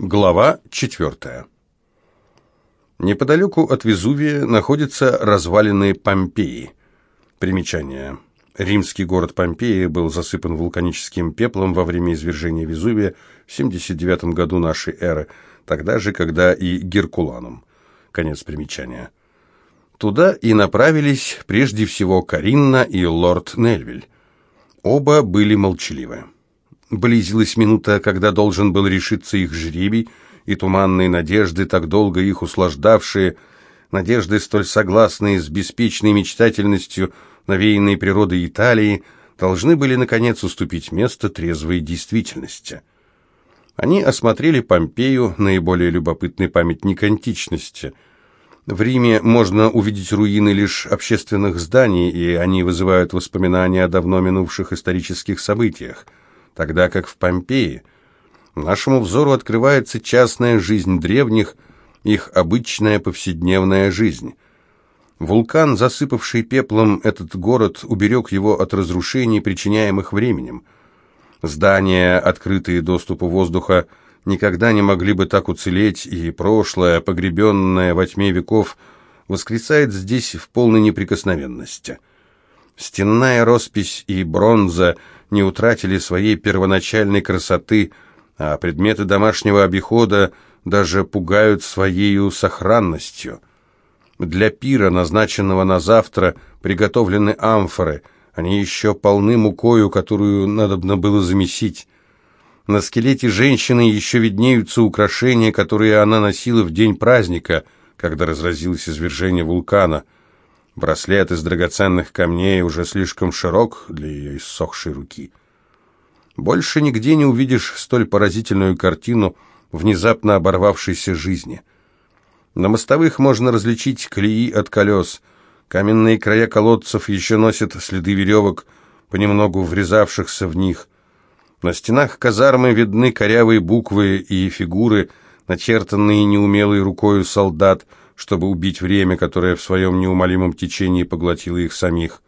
Глава 4. Неподалеку от Везувия находятся развалины Помпеи. Примечание. Римский город Помпеи был засыпан вулканическим пеплом во время извержения Везувия в 79 году нашей эры, тогда же, когда и Геркуланум. Конец примечания. Туда и направились прежде всего Каринна и лорд Нельвиль. Оба были молчаливы. Близилась минута, когда должен был решиться их жребий, и туманные надежды, так долго их услаждавшие, надежды, столь согласные с беспечной мечтательностью, навеянной природой Италии, должны были, наконец, уступить место трезвой действительности. Они осмотрели Помпею, наиболее любопытный памятник античности. В Риме можно увидеть руины лишь общественных зданий, и они вызывают воспоминания о давно минувших исторических событиях – тогда как в Помпеи нашему взору открывается частная жизнь древних, их обычная повседневная жизнь. Вулкан, засыпавший пеплом этот город, уберег его от разрушений, причиняемых временем. Здания, открытые доступу воздуха, никогда не могли бы так уцелеть, и прошлое, погребенное во тьме веков, воскресает здесь в полной неприкосновенности. Стенная роспись и бронза – не утратили своей первоначальной красоты, а предметы домашнего обихода даже пугают своей сохранностью. Для пира, назначенного на завтра, приготовлены амфоры, они еще полны мукою, которую надобно было замесить. На скелете женщины еще виднеются украшения, которые она носила в день праздника, когда разразилось извержение вулкана – Браслет из драгоценных камней уже слишком широк для ее иссохшей руки. Больше нигде не увидишь столь поразительную картину внезапно оборвавшейся жизни. На мостовых можно различить колеи от колес. Каменные края колодцев еще носят следы веревок, понемногу врезавшихся в них. На стенах казармы видны корявые буквы и фигуры, начертанные неумелой рукою солдат – чтобы убить время, которое в своем неумолимом течении поглотило их самих.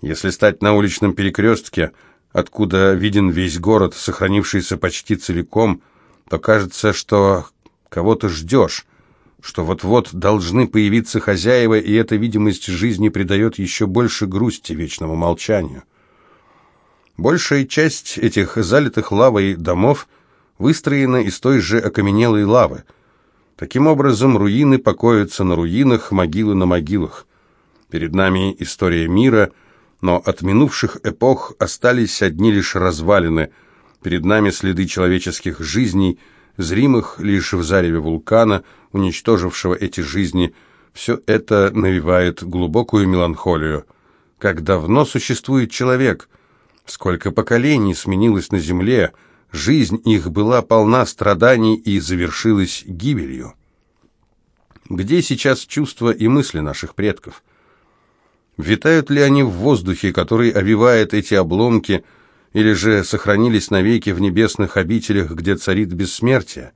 Если стать на уличном перекрестке, откуда виден весь город, сохранившийся почти целиком, то кажется, что кого-то ждешь, что вот-вот должны появиться хозяева, и эта видимость жизни придает еще больше грусти вечному молчанию. Большая часть этих залитых лавой домов выстроена из той же окаменелой лавы – Таким образом, руины покоятся на руинах, могилы на могилах. Перед нами история мира, но от минувших эпох остались одни лишь развалины. Перед нами следы человеческих жизней, зримых лишь в зареве вулкана, уничтожившего эти жизни. Все это навевает глубокую меланхолию. Как давно существует человек? Сколько поколений сменилось на земле – Жизнь их была полна страданий и завершилась гибелью. Где сейчас чувства и мысли наших предков? Витают ли они в воздухе, который овивает эти обломки, или же сохранились навеки в небесных обителях, где царит бессмертие?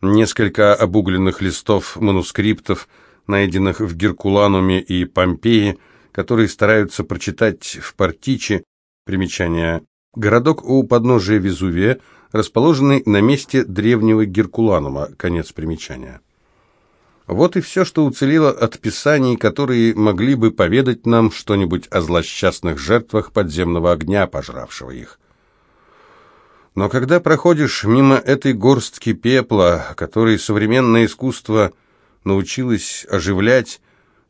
Несколько обугленных листов манускриптов, найденных в Геркулануме и Помпеи, которые стараются прочитать в Партиче, примечание Городок у подножия Везувия, расположенный на месте древнего Геркуланума. Конец примечания. Вот и все, что уцелело от писаний, которые могли бы поведать нам что-нибудь о злосчастных жертвах подземного огня, пожравшего их. Но когда проходишь мимо этой горстки пепла, который современное искусство научилось оживлять,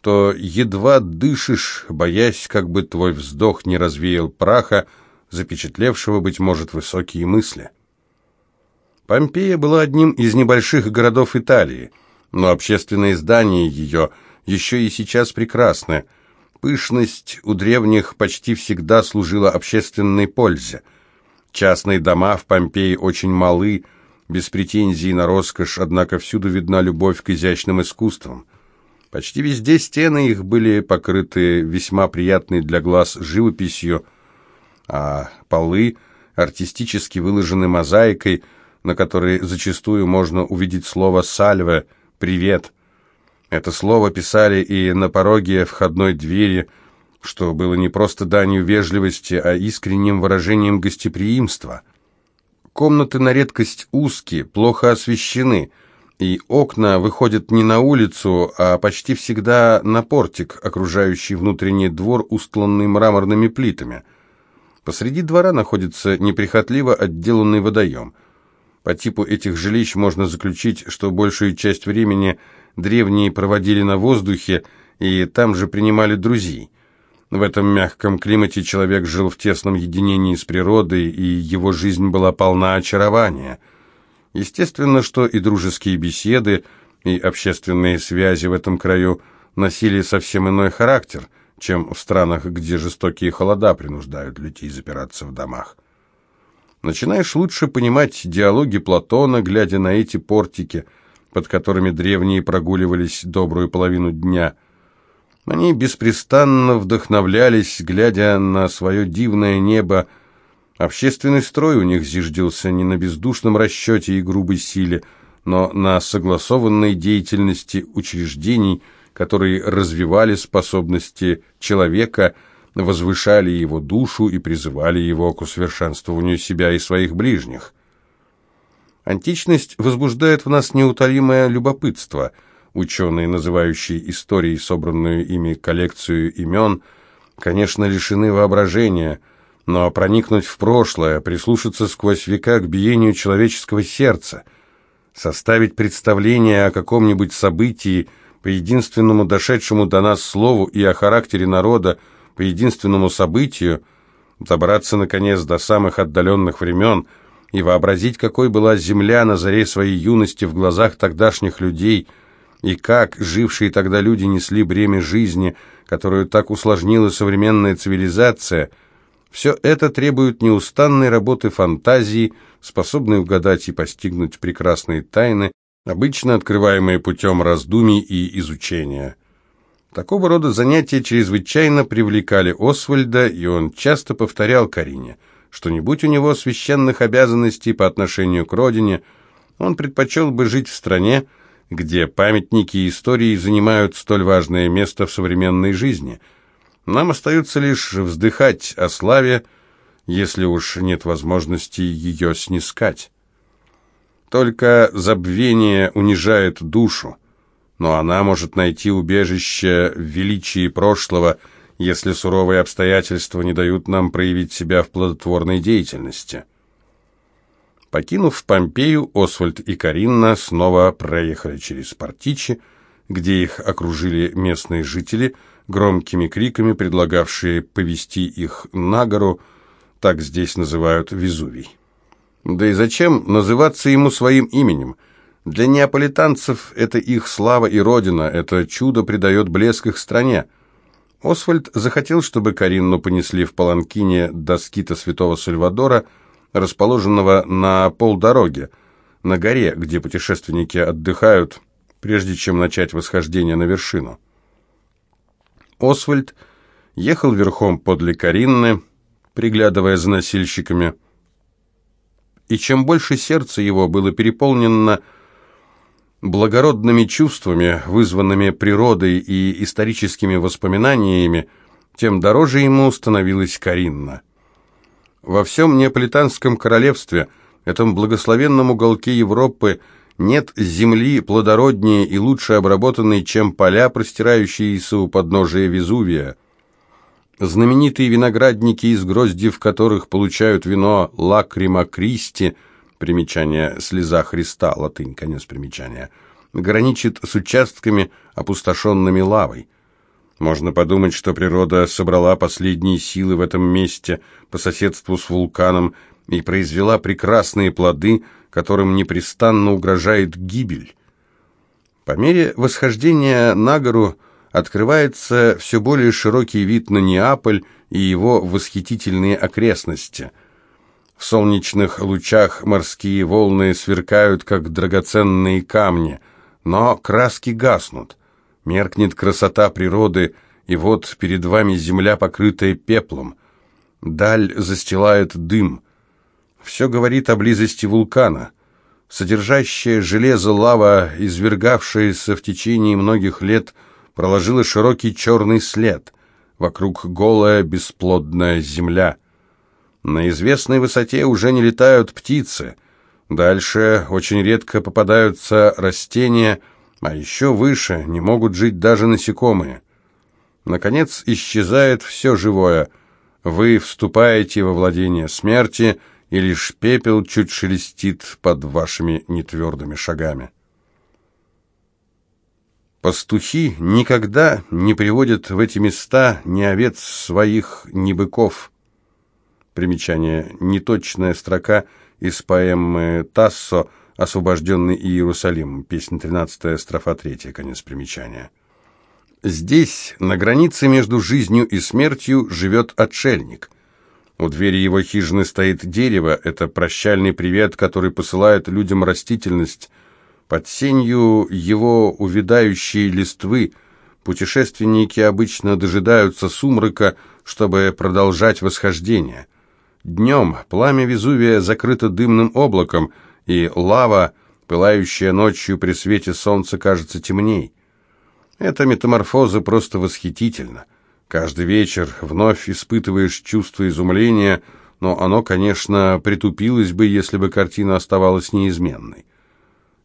то едва дышишь, боясь, как бы твой вздох не развеял праха, запечатлевшего, быть может, высокие мысли. Помпея была одним из небольших городов Италии, но общественные здания ее еще и сейчас прекрасны. Пышность у древних почти всегда служила общественной пользе. Частные дома в Помпеи очень малы, без претензий на роскошь, однако всюду видна любовь к изящным искусствам. Почти везде стены их были покрыты весьма приятной для глаз живописью, а полы артистически выложены мозаикой, на которой зачастую можно увидеть слово «сальве» — «привет». Это слово писали и на пороге входной двери, что было не просто данью вежливости, а искренним выражением гостеприимства. Комнаты на редкость узкие, плохо освещены, и окна выходят не на улицу, а почти всегда на портик, окружающий внутренний двор, устланный мраморными плитами. Посреди двора находится неприхотливо отделанный водоем. По типу этих жилищ можно заключить, что большую часть времени древние проводили на воздухе и там же принимали друзей. В этом мягком климате человек жил в тесном единении с природой, и его жизнь была полна очарования. Естественно, что и дружеские беседы, и общественные связи в этом краю носили совсем иной характер, чем в странах, где жестокие холода принуждают людей запираться в домах. Начинаешь лучше понимать диалоги Платона, глядя на эти портики, под которыми древние прогуливались добрую половину дня – они беспрестанно вдохновлялись, глядя на свое дивное небо. Общественный строй у них зиждился не на бездушном расчете и грубой силе, но на согласованной деятельности учреждений, которые развивали способности человека, возвышали его душу и призывали его к усовершенствованию себя и своих ближних. Античность возбуждает в нас неутолимое любопытство – Ученые, называющие историей собранную ими коллекцию имен, конечно, лишены воображения, но проникнуть в прошлое, прислушаться сквозь века к биению человеческого сердца, составить представление о каком-нибудь событии, по единственному дошедшему до нас слову и о характере народа, по единственному событию, добраться, наконец, до самых отдаленных времен и вообразить, какой была земля на заре своей юности в глазах тогдашних людей – и как жившие тогда люди несли бремя жизни, которую так усложнила современная цивилизация, все это требует неустанной работы фантазии, способной угадать и постигнуть прекрасные тайны, обычно открываемые путем раздумий и изучения. Такого рода занятия чрезвычайно привлекали Освальда, и он часто повторял Карине, что не будь у него священных обязанностей по отношению к родине, он предпочел бы жить в стране, где памятники и истории занимают столь важное место в современной жизни. Нам остается лишь вздыхать о славе, если уж нет возможности ее снискать. Только забвение унижает душу, но она может найти убежище в величии прошлого, если суровые обстоятельства не дают нам проявить себя в плодотворной деятельности. Покинув Помпею, Освальд и Каринна снова проехали через Партичи, где их окружили местные жители, громкими криками предлагавшие повести их на гору, так здесь называют Везувий. Да и зачем называться ему своим именем? Для неаполитанцев это их слава и родина, это чудо придает блеск их стране. Освальд захотел, чтобы Каринну понесли в паланкине до скита святого Сальвадора – расположенного на полдороге, на горе, где путешественники отдыхают, прежде чем начать восхождение на вершину. Освальд ехал верхом подле Каринны, приглядывая за носильщиками, и чем больше сердце его было переполнено благородными чувствами, вызванными природой и историческими воспоминаниями, тем дороже ему становилась Каринна. Во всем Неаполитанском королевстве, этом благословенном уголке Европы, нет земли плодороднее и лучше обработанной, чем поля, простирающиеся у подножия Везувия. Знаменитые виноградники, из грозди в которых получают вино лакрима Кристи, примечание «слеза Христа», латынь, конец примечания, граничит с участками, опустошенными лавой. Можно подумать, что природа собрала последние силы в этом месте по соседству с вулканом и произвела прекрасные плоды, которым непрестанно угрожает гибель. По мере восхождения на гору открывается все более широкий вид на Неаполь и его восхитительные окрестности. В солнечных лучах морские волны сверкают, как драгоценные камни, но краски гаснут – Меркнет красота природы, и вот перед вами земля, покрытая пеплом. Даль застилает дым. Все говорит о близости вулкана. Содержащая железо лава, извергавшаяся в течение многих лет, проложила широкий черный след. Вокруг голая бесплодная земля. На известной высоте уже не летают птицы. Дальше очень редко попадаются растения, а еще выше не могут жить даже насекомые. Наконец исчезает все живое. Вы вступаете во владение смерти, и лишь пепел чуть шелестит под вашими нетвердыми шагами. Пастухи никогда не приводят в эти места ни овец своих, ни быков. Примечание. Неточная строка из поэмы Тассо «Освобожденный Иерусалим». Песня 13, строфа 3, конец примечания. Здесь, на границе между жизнью и смертью, живет отшельник. У двери его хижины стоит дерево, это прощальный привет, который посылает людям растительность – под сенью его увядающей листвы путешественники обычно дожидаются сумрака, чтобы продолжать восхождение. Днем пламя Везувия закрыто дымным облаком, и лава, пылающая ночью при свете солнца, кажется темней. Эта метаморфоза просто восхитительна. Каждый вечер вновь испытываешь чувство изумления, но оно, конечно, притупилось бы, если бы картина оставалась неизменной.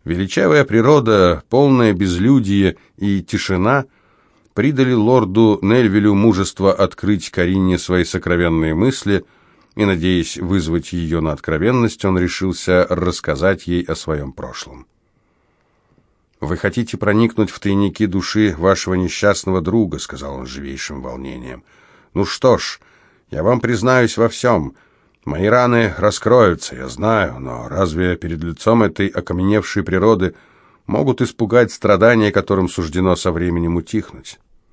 Величавая природа, полное безлюдие и тишина придали лорду Нельвилю мужество открыть Карине свои сокровенные мысли, и, надеясь вызвать ее на откровенность, он решился рассказать ей о своем прошлом. «Вы хотите проникнуть в тайники души вашего несчастного друга», — сказал он живейшим волнением. «Ну что ж, я вам признаюсь во всем». Мои раны раскроются, я знаю, но разве перед лицом этой окаменевшей природы могут испугать страдания, которым суждено со временем утихнуть?